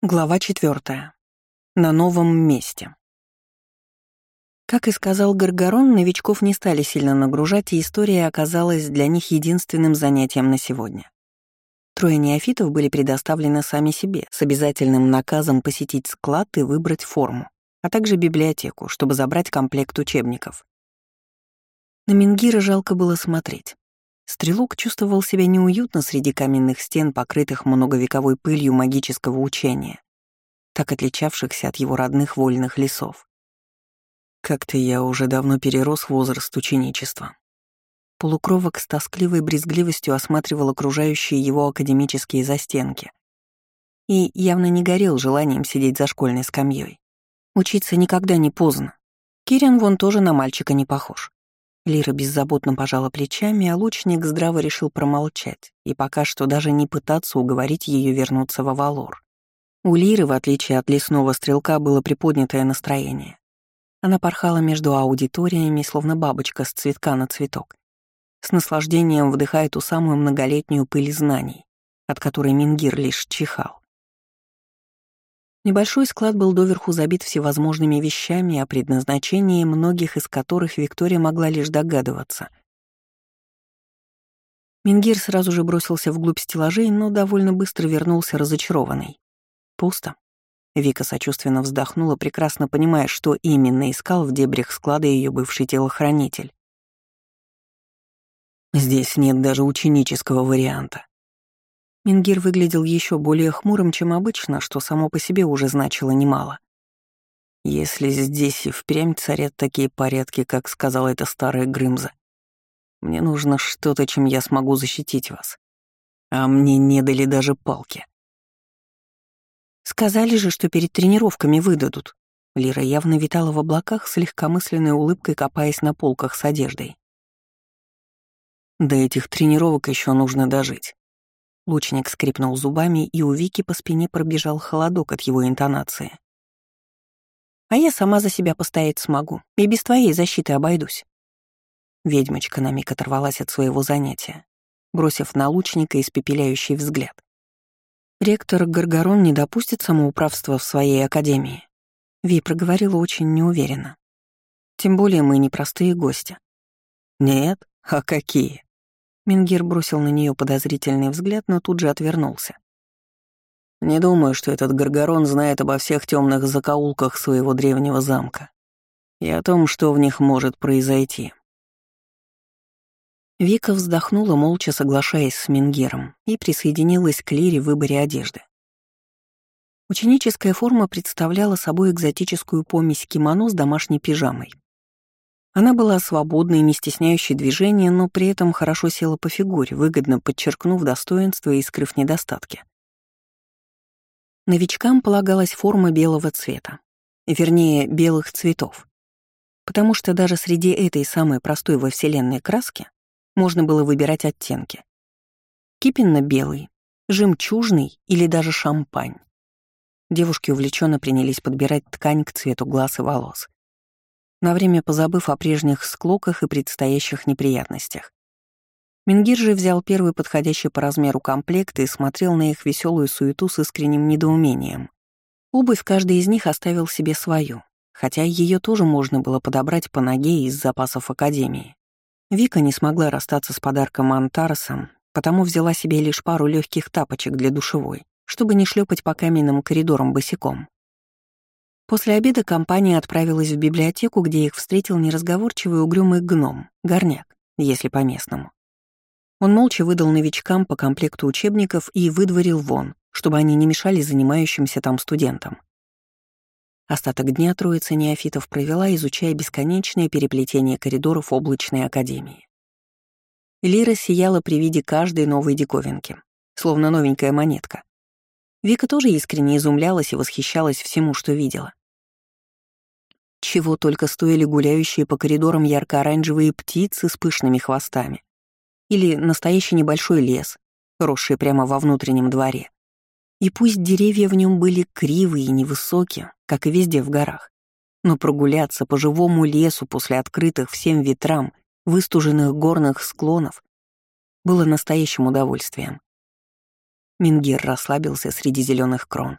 Глава четвертая. На новом месте. Как и сказал Гаргарон, новичков не стали сильно нагружать, и история оказалась для них единственным занятием на сегодня. Трое неофитов были предоставлены сами себе, с обязательным наказом посетить склад и выбрать форму, а также библиотеку, чтобы забрать комплект учебников. На Мингира жалко было смотреть. Стрелок чувствовал себя неуютно среди каменных стен, покрытых многовековой пылью магического учения, так отличавшихся от его родных вольных лесов. Как-то я уже давно перерос возраст ученичества. Полукровок с тоскливой брезгливостью осматривал окружающие его академические застенки и явно не горел желанием сидеть за школьной скамьей. Учиться никогда не поздно. Кирин вон тоже на мальчика не похож. Лира беззаботно пожала плечами, а лучник здраво решил промолчать и пока что даже не пытаться уговорить ее вернуться в Авалор. У Лиры, в отличие от лесного стрелка, было приподнятое настроение. Она порхала между аудиториями, словно бабочка с цветка на цветок. С наслаждением вдыхая ту самую многолетнюю пыль знаний, от которой Мингир лишь чихал. Небольшой склад был доверху забит всевозможными вещами, о предназначении многих из которых Виктория могла лишь догадываться. Мингир сразу же бросился вглубь стеллажей, но довольно быстро вернулся разочарованный. Пусто. Вика сочувственно вздохнула, прекрасно понимая, что именно искал в дебрях склада ее бывший телохранитель. «Здесь нет даже ученического варианта», Мингир выглядел еще более хмурым, чем обычно, что само по себе уже значило немало. Если здесь и впрямь царят такие порядки, как сказала эта старая Грымза, мне нужно что-то, чем я смогу защитить вас. А мне не дали даже палки. Сказали же, что перед тренировками выдадут. Лира явно витала в облаках с легкомысленной улыбкой, копаясь на полках с одеждой. До этих тренировок еще нужно дожить. Лучник скрипнул зубами, и у Вики по спине пробежал холодок от его интонации. «А я сама за себя постоять смогу, и без твоей защиты обойдусь». Ведьмочка на миг оторвалась от своего занятия, бросив на лучника испепеляющий взгляд. «Ректор Гаргарон не допустит самоуправства в своей академии», Ви проговорила очень неуверенно. «Тем более мы не простые гости». «Нет? А какие?» Мингир бросил на нее подозрительный взгляд, но тут же отвернулся. «Не думаю, что этот Гаргорон знает обо всех темных закоулках своего древнего замка и о том, что в них может произойти». Вика вздохнула, молча соглашаясь с Мингером, и присоединилась к Лире в выборе одежды. Ученическая форма представляла собой экзотическую помесь кимоно с домашней пижамой, она была свободной, не стесняющей движения, но при этом хорошо села по фигуре, выгодно подчеркнув достоинства и скрыв недостатки. Новичкам полагалась форма белого цвета, вернее, белых цветов, потому что даже среди этой самой простой во Вселенной краски можно было выбирать оттенки. Кипенно-белый, жемчужный или даже шампань. Девушки увлеченно принялись подбирать ткань к цвету глаз и волос на время позабыв о прежних склоках и предстоящих неприятностях. Мингир же взял первый подходящий по размеру комплект и смотрел на их веселую суету с искренним недоумением. Обувь каждый из них оставил себе свою, хотя ее тоже можно было подобрать по ноге из запасов Академии. Вика не смогла расстаться с подарком Антарсом, потому взяла себе лишь пару легких тапочек для душевой, чтобы не шлепать по каменным коридорам босиком. После обеда компания отправилась в библиотеку, где их встретил неразговорчивый угрюмый гном, горняк, если по-местному. Он молча выдал новичкам по комплекту учебников и выдворил вон, чтобы они не мешали занимающимся там студентам. Остаток дня троица неофитов провела, изучая бесконечное переплетение коридоров облачной академии. Лира сияла при виде каждой новой диковинки, словно новенькая монетка. Вика тоже искренне изумлялась и восхищалась всему, что видела. Чего только стоили гуляющие по коридорам ярко-оранжевые птицы с пышными хвостами. Или настоящий небольшой лес, росший прямо во внутреннем дворе. И пусть деревья в нем были кривые и невысокие, как и везде в горах, но прогуляться по живому лесу после открытых всем ветрам, выстуженных горных склонов, было настоящим удовольствием. Мингир расслабился среди зеленых крон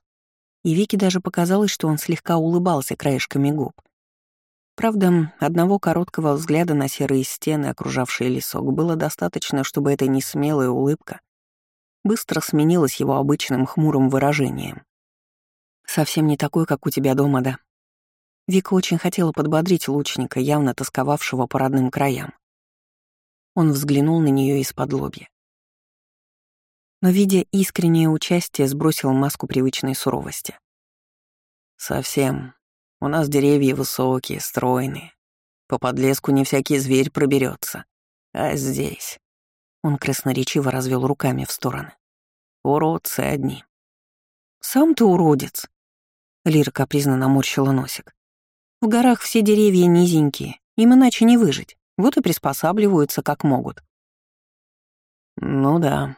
и Вике даже показалось, что он слегка улыбался краешками губ. Правда, одного короткого взгляда на серые стены, окружавшие лесок, было достаточно, чтобы эта несмелая улыбка быстро сменилась его обычным хмурым выражением. «Совсем не такой, как у тебя дома, да?» Вика очень хотела подбодрить лучника, явно тосковавшего по родным краям. Он взглянул на нее из-под лобья. Но, видя искреннее участие, сбросил маску привычной суровости. «Совсем. У нас деревья высокие, стройные. По подлеску не всякий зверь проберется. А здесь...» Он красноречиво развел руками в стороны. «Уродцы одни». «Сам ты уродец!» Лира капризно наморщила носик. В горах все деревья низенькие, им иначе не выжить, вот и приспосабливаются как могут. Ну да.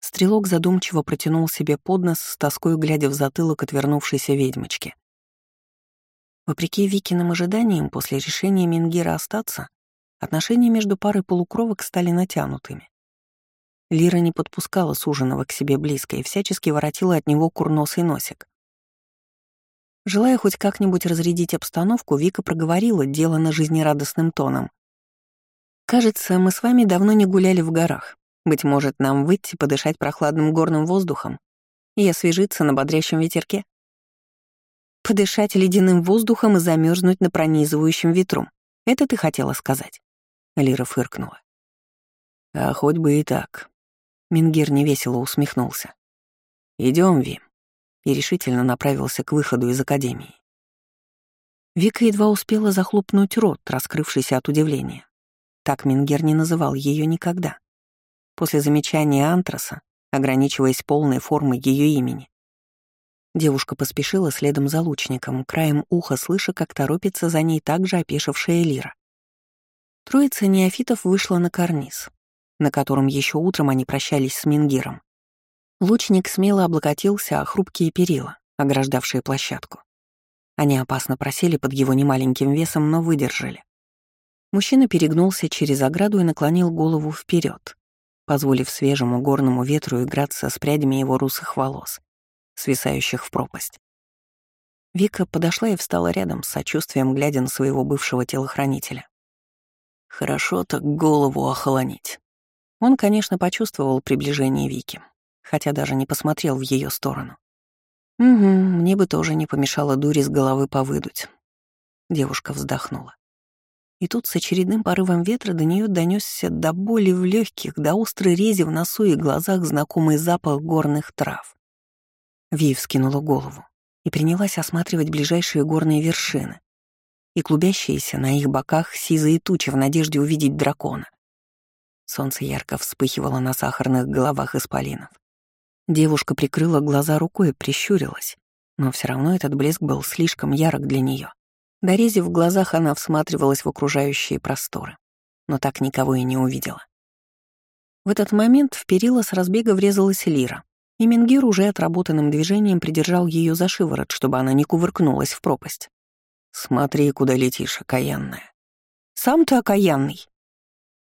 Стрелок задумчиво протянул себе под нос, с тоской глядя в затылок отвернувшейся ведьмочки. Вопреки Викиным ожиданиям, после решения Мингира остаться, отношения между парой полукровок стали натянутыми. Лира не подпускала суженого к себе близко и всячески воротила от него курносый носик. Желая хоть как-нибудь разрядить обстановку, Вика проговорила, делано жизнерадостным тоном. «Кажется, мы с вами давно не гуляли в горах. Быть может, нам выйти подышать прохладным горным воздухом и освежиться на бодрящем ветерке? Подышать ледяным воздухом и замерзнуть на пронизывающем ветру. Это ты хотела сказать?» Лира фыркнула. «А хоть бы и так». Мингир невесело усмехнулся. Идем, Вим и решительно направился к выходу из академии. Вика едва успела захлопнуть рот, раскрывшийся от удивления. Так Мингер не называл ее никогда. После замечания Антраса, ограничиваясь полной формой ее имени. Девушка поспешила следом за лучником, краем уха слыша, как торопится за ней также опешившая Лира. Троица неофитов вышла на карниз, на котором еще утром они прощались с Мингиром. Лучник смело облокотился о хрупкие перила, ограждавшие площадку. Они опасно просели под его немаленьким весом, но выдержали. Мужчина перегнулся через ограду и наклонил голову вперед, позволив свежему горному ветру играться с прядями его русых волос, свисающих в пропасть. Вика подошла и встала рядом, с сочувствием глядя на своего бывшего телохранителя. Хорошо так голову охолонить. Он, конечно, почувствовал приближение Вики, хотя даже не посмотрел в ее сторону. «Угу, мне бы тоже не помешало дури с головы повыдуть». Девушка вздохнула. И тут с очередным порывом ветра до нее донесся до боли в легких, до острой рези в носу и глазах знакомый запах горных трав. Вив скинула голову и принялась осматривать ближайшие горные вершины и клубящиеся на их боках сизые тучи в надежде увидеть дракона. Солнце ярко вспыхивало на сахарных головах исполинов. Девушка прикрыла глаза рукой и прищурилась, но все равно этот блеск был слишком ярок для нее. Дорезив в глазах, она всматривалась в окружающие просторы, но так никого и не увидела. В этот момент в перила с разбега врезалась Лира, и Менгир уже отработанным движением придержал ее за шиворот, чтобы она не кувыркнулась в пропасть. «Смотри, куда летишь, окаянная». «Сам ты окаянный!»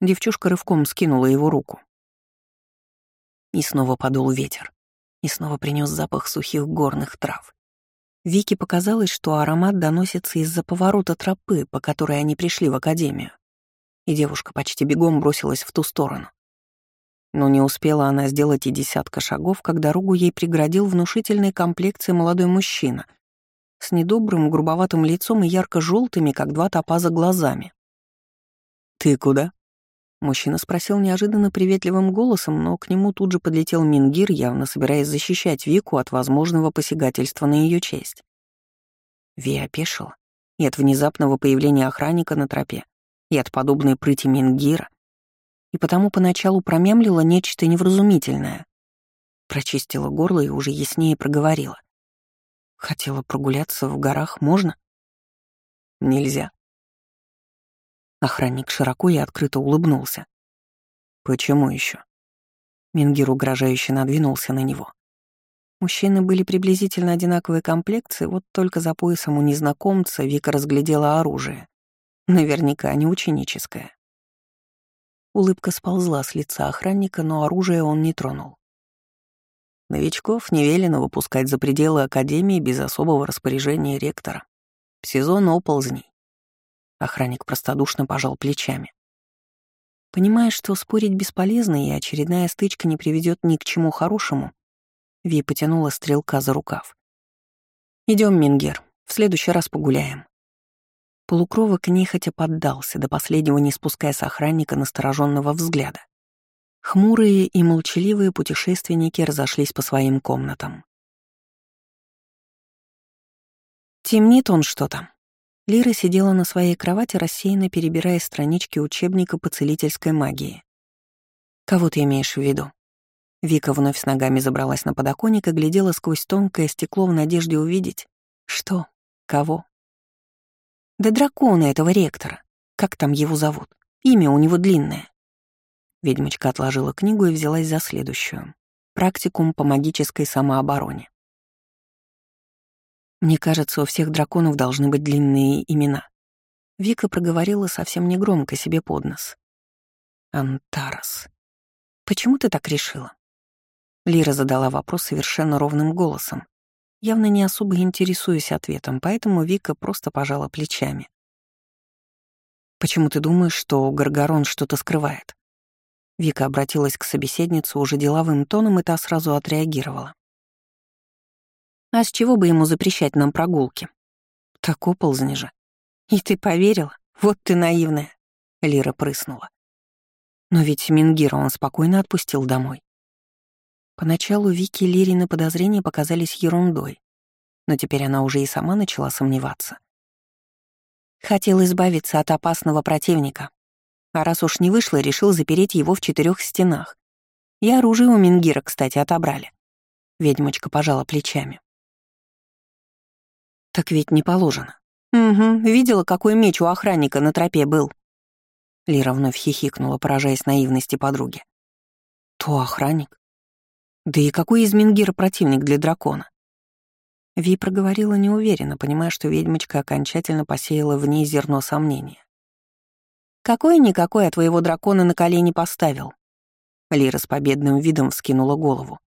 Девчушка рывком скинула его руку. И снова подул ветер и снова принес запах сухих горных трав. Вике показалось, что аромат доносится из-за поворота тропы, по которой они пришли в академию. И девушка почти бегом бросилась в ту сторону. Но не успела она сделать и десятка шагов, как дорогу ей преградил внушительной комплекции молодой мужчина с недобрым, грубоватым лицом и ярко желтыми как два топаза, глазами. «Ты куда?» Мужчина спросил неожиданно приветливым голосом, но к нему тут же подлетел Мингир, явно собираясь защищать Вику от возможного посягательства на ее честь. Ви опешила и от внезапного появления охранника на тропе, и от подобной прыти Мингира, и потому поначалу промямлила нечто невразумительное. Прочистила горло и уже яснее проговорила. Хотела прогуляться в горах, можно? Нельзя. Охранник широко и открыто улыбнулся. «Почему еще? Мингир угрожающе надвинулся на него. Мужчины были приблизительно одинаковой комплекции, вот только за поясом у незнакомца Вика разглядела оружие. Наверняка не ученическое. Улыбка сползла с лица охранника, но оружие он не тронул. Новичков не велено выпускать за пределы Академии без особого распоряжения ректора. В сезон оползней. Охранник простодушно пожал плечами. Понимая, что спорить бесполезно и очередная стычка не приведет ни к чему хорошему, Ви потянула стрелка за рукав. Идем, Мингер, в следующий раз погуляем. Полукровок нехотя поддался, до последнего не спуская с охранника настороженного взгляда. Хмурые и молчаливые путешественники разошлись по своим комнатам. Темнит он что-то. Лира сидела на своей кровати, рассеянно перебирая странички учебника по целительской магии. «Кого ты имеешь в виду?» Вика вновь с ногами забралась на подоконник и глядела сквозь тонкое стекло в надежде увидеть. Что? Кого? Да дракона этого ректора. Как там его зовут? Имя у него длинное. Ведьмочка отложила книгу и взялась за следующую. Практикум по магической самообороне. Мне кажется, у всех драконов должны быть длинные имена. Вика проговорила совсем негромко себе под нос. Антарас. Почему ты так решила? Лира задала вопрос совершенно ровным голосом, явно не особо интересуясь ответом, поэтому Вика просто пожала плечами. «Почему ты думаешь, что Гаргарон что-то скрывает?» Вика обратилась к собеседнице уже деловым тоном, и та сразу отреагировала. «А с чего бы ему запрещать нам прогулки?» «Так оползни же». «И ты поверила? Вот ты наивная!» Лира прыснула. Но ведь Мингира он спокойно отпустил домой. Поначалу Вики Лирины подозрения показались ерундой, но теперь она уже и сама начала сомневаться. Хотел избавиться от опасного противника, а раз уж не вышло, решил запереть его в четырех стенах. И оружие у Мингира, кстати, отобрали. Ведьмочка пожала плечами. Так ведь не положено. Угу, видела, какой меч у охранника на тропе был. Лира вновь хихикнула, поражаясь наивности подруги. То охранник? Да и какой из Мингира противник для дракона? Ви проговорила неуверенно, понимая, что ведьмочка окончательно посеяла в ней зерно сомнения. «Какой-никакой, а твоего дракона на колени поставил». Лира с победным видом вскинула голову.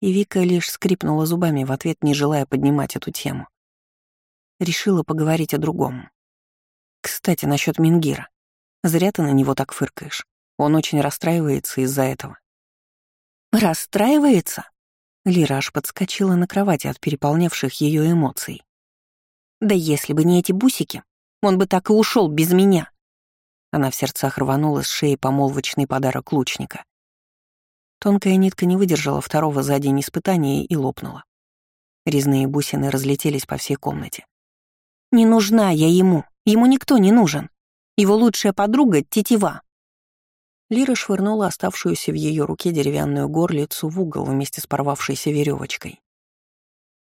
И Вика лишь скрипнула зубами в ответ, не желая поднимать эту тему. Решила поговорить о другом. «Кстати, насчет Мингира. Зря ты на него так фыркаешь. Он очень расстраивается из-за этого». «Расстраивается?» Лира аж подскочила на кровати от переполнявших ее эмоций. «Да если бы не эти бусики, он бы так и ушел без меня!» Она в сердцах рванула с шеи помолвочный подарок лучника. Тонкая нитка не выдержала второго за день испытания и лопнула. Резные бусины разлетелись по всей комнате. «Не нужна я ему, ему никто не нужен. Его лучшая подруга — тетива». Лира швырнула оставшуюся в ее руке деревянную горлицу в угол вместе с порвавшейся веревочкой.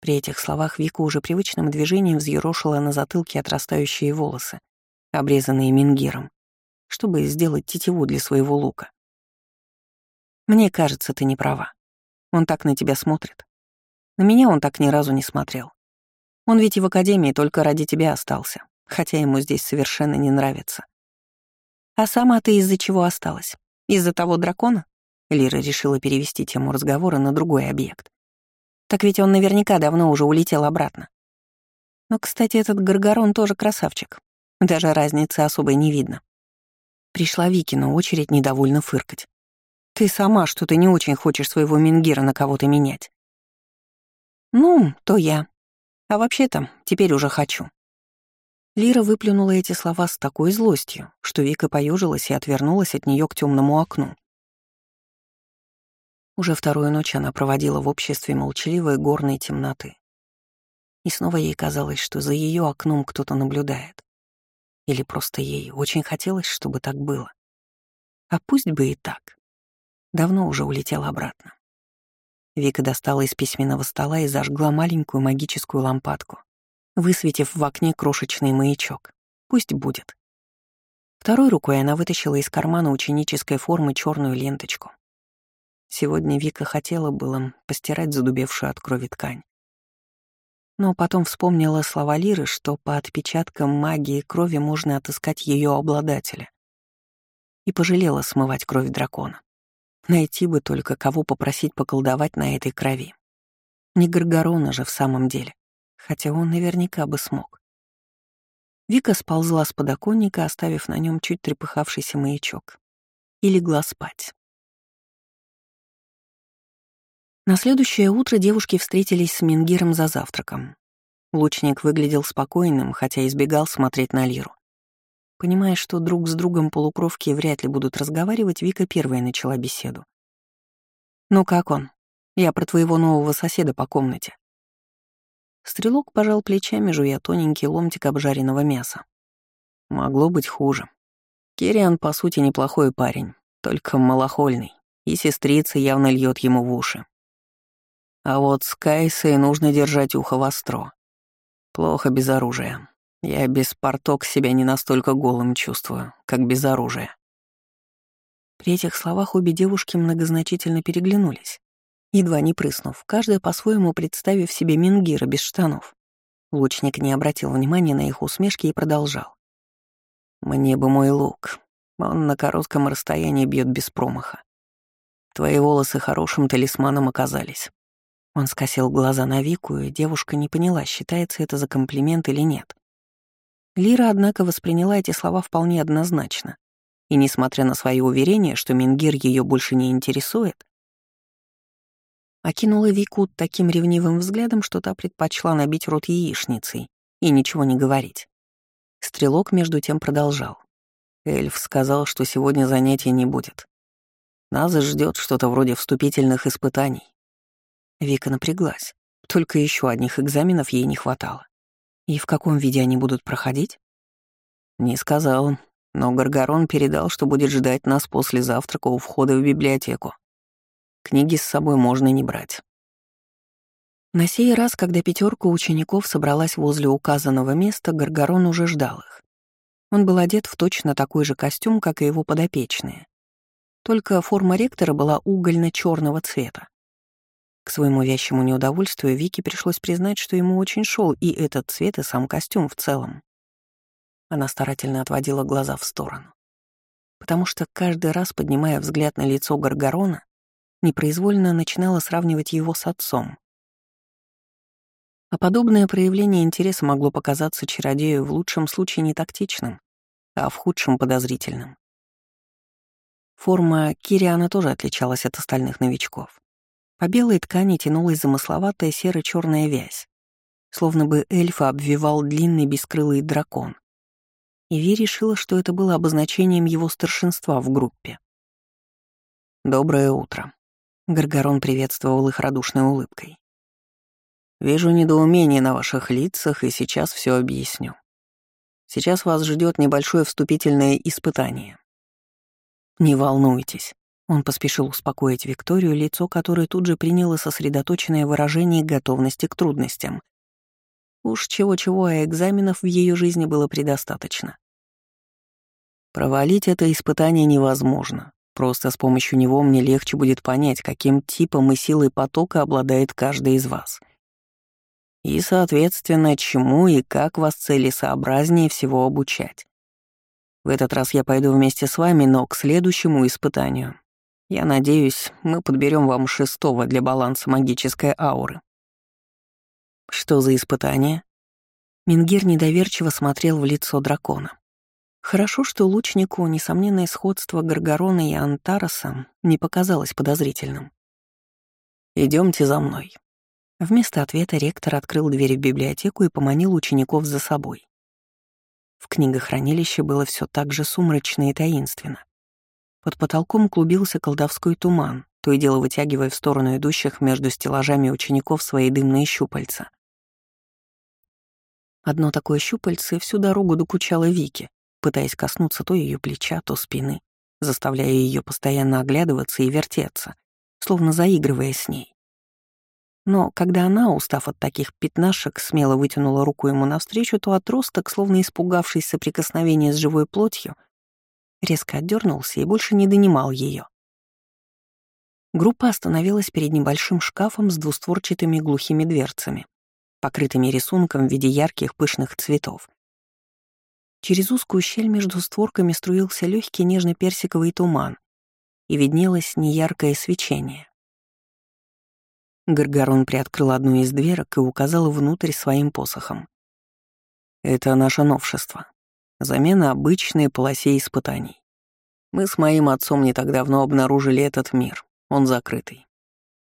При этих словах Вика уже привычным движением взъерошила на затылке отрастающие волосы, обрезанные мингиром чтобы сделать тетиву для своего лука. Мне кажется, ты не права. Он так на тебя смотрит. На меня он так ни разу не смотрел. Он ведь и в академии только ради тебя остался, хотя ему здесь совершенно не нравится. А сама ты из-за чего осталась? Из-за того дракона? Лира решила перевести тему разговора на другой объект. Так ведь он наверняка давно уже улетел обратно. Но, кстати, этот Гаргарон тоже красавчик. Даже разницы особой не видно. Пришла Викина очередь недовольно фыркать. «Ты сама что-то не очень хочешь своего Мингира на кого-то менять». «Ну, то я. А вообще-то, теперь уже хочу». Лира выплюнула эти слова с такой злостью, что Вика поежилась и отвернулась от нее к темному окну. Уже вторую ночь она проводила в обществе молчаливой горной темноты. И снова ей казалось, что за ее окном кто-то наблюдает. Или просто ей очень хотелось, чтобы так было. А пусть бы и так. Давно уже улетела обратно. Вика достала из письменного стола и зажгла маленькую магическую лампадку, высветив в окне крошечный маячок. Пусть будет. Второй рукой она вытащила из кармана ученической формы черную ленточку. Сегодня Вика хотела было постирать задубевшую от крови ткань. Но потом вспомнила слова Лиры, что по отпечаткам магии крови можно отыскать ее обладателя. И пожалела смывать кровь дракона. Найти бы только, кого попросить поколдовать на этой крови. Не Гаргорона же в самом деле, хотя он наверняка бы смог. Вика сползла с подоконника, оставив на нем чуть трепыхавшийся маячок, и легла спать. На следующее утро девушки встретились с Мингиром за завтраком. Лучник выглядел спокойным, хотя избегал смотреть на Лиру. Понимая, что друг с другом полукровки вряд ли будут разговаривать, Вика первая начала беседу. «Ну как он? Я про твоего нового соседа по комнате». Стрелок пожал плечами, жуя тоненький ломтик обжаренного мяса. Могло быть хуже. Кириан, по сути, неплохой парень, только малохольный, и сестрица явно льет ему в уши. А вот с Кайсой нужно держать ухо востро. Плохо без оружия. Я без порток себя не настолько голым чувствую, как без оружия. При этих словах обе девушки многозначительно переглянулись едва не прыснув, каждая по-своему представив себе Мингира без штанов. Лучник не обратил внимания на их усмешки и продолжал. «Мне бы мой лук. Он на коротком расстоянии бьет без промаха. Твои волосы хорошим талисманом оказались». Он скосил глаза на Вику, и девушка не поняла, считается это за комплимент или нет. Лира, однако, восприняла эти слова вполне однозначно. И, несмотря на свои уверения, что Мингир ее больше не интересует, Окинула Вику таким ревнивым взглядом, что та предпочла набить рот яичницей и ничего не говорить. Стрелок между тем продолжал. Эльф сказал, что сегодня занятий не будет. Нас ждет что-то вроде вступительных испытаний. Вика напряглась. Только еще одних экзаменов ей не хватало. И в каком виде они будут проходить? Не сказал, но Гаргарон передал, что будет ждать нас после завтрака у входа в библиотеку. Книги с собой можно не брать. На сей раз, когда пятерка учеников собралась возле указанного места, Гаргарон уже ждал их. Он был одет в точно такой же костюм, как и его подопечные. Только форма ректора была угольно черного цвета. К своему вящему неудовольствию Вике пришлось признать, что ему очень шел и этот цвет, и сам костюм в целом. Она старательно отводила глаза в сторону. Потому что каждый раз, поднимая взгляд на лицо Гаргарона, непроизвольно начинала сравнивать его с отцом. А подобное проявление интереса могло показаться чародею в лучшем случае не тактичным, а в худшем подозрительным. Форма Кириана тоже отличалась от остальных новичков. По белой ткани тянулась замысловатая серо-черная вязь, словно бы эльфа обвивал длинный бескрылый дракон. И Ви решила, что это было обозначением его старшинства в группе. «Доброе утро», Гаргарон приветствовал их радушной улыбкой. «Вижу недоумение на ваших лицах, и сейчас все объясню. Сейчас вас ждет небольшое вступительное испытание. Не волнуйтесь». Он поспешил успокоить Викторию, лицо которой тут же приняло сосредоточенное выражение готовности к трудностям. Уж чего-чего, а экзаменов в ее жизни было предостаточно. Провалить это испытание невозможно. Просто с помощью него мне легче будет понять, каким типом и силой потока обладает каждый из вас. И, соответственно, чему и как вас целесообразнее всего обучать. В этот раз я пойду вместе с вами, но к следующему испытанию. Я надеюсь, мы подберем вам шестого для баланса магической ауры. Что за испытание? Мингир недоверчиво смотрел в лицо дракона. Хорошо, что лучнику несомненное сходство Гаргорона и Антараса не показалось подозрительным. Идемте за мной». Вместо ответа ректор открыл дверь в библиотеку и поманил учеников за собой. В книгохранилище было все так же сумрачно и таинственно. Под потолком клубился колдовской туман, то и дело вытягивая в сторону идущих между стеллажами учеников свои дымные щупальца. Одно такое щупальце всю дорогу докучало Вике, пытаясь коснуться то ее плеча, то спины, заставляя ее постоянно оглядываться и вертеться, словно заигрывая с ней. Но когда она, устав от таких пятнашек, смело вытянула руку ему навстречу, то отросток, словно испугавшись соприкосновения с живой плотью, резко отдернулся и больше не донимал ее. Группа остановилась перед небольшим шкафом с двустворчатыми глухими дверцами, покрытыми рисунком в виде ярких пышных цветов, Через узкую щель между створками струился легкий нежно-персиковый туман, и виднелось неяркое свечение. Гаргарон приоткрыл одну из дверок и указал внутрь своим посохом. «Это наше новшество. Замена обычной полосе испытаний. Мы с моим отцом не так давно обнаружили этот мир. Он закрытый.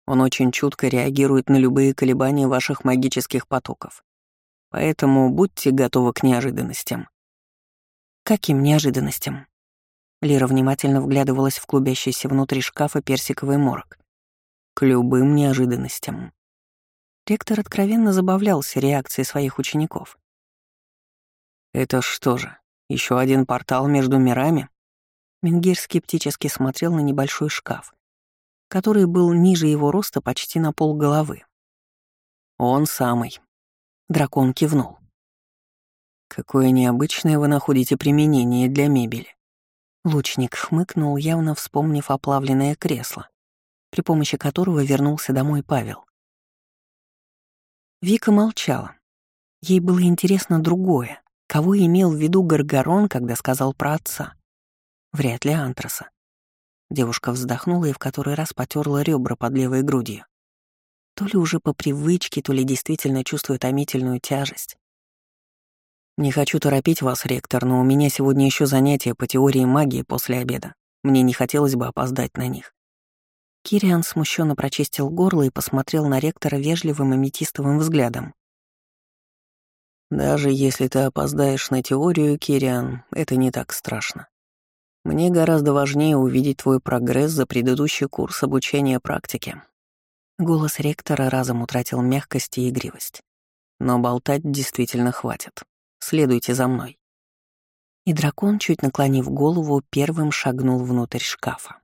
Он очень чутко реагирует на любые колебания ваших магических потоков. Поэтому будьте готовы к неожиданностям. Каким неожиданностям? Лира внимательно вглядывалась в клубящийся внутри шкафа персиковый морок. К любым неожиданностям. Ректор откровенно забавлялся реакцией своих учеников. «Это что же, еще один портал между мирами?» Менгир скептически смотрел на небольшой шкаф, который был ниже его роста почти на пол головы. «Он самый», Дракон кивнул. «Какое необычное вы находите применение для мебели». Лучник хмыкнул, явно вспомнив оплавленное кресло, при помощи которого вернулся домой Павел. Вика молчала. Ей было интересно другое. Кого имел в виду Гаргарон, когда сказал про отца? Вряд ли Антраса. Девушка вздохнула и в который раз потерла ребра под левой грудью. То ли уже по привычке, то ли действительно чувствую томительную тяжесть. Не хочу торопить вас, ректор, но у меня сегодня еще занятия по теории магии после обеда. Мне не хотелось бы опоздать на них. Кириан смущенно прочистил горло и посмотрел на ректора вежливым аметистовым взглядом. «Даже если ты опоздаешь на теорию, Кириан, это не так страшно. Мне гораздо важнее увидеть твой прогресс за предыдущий курс обучения практике. Голос ректора разом утратил мягкость и игривость. Но болтать действительно хватит. Следуйте за мной. И дракон, чуть наклонив голову, первым шагнул внутрь шкафа.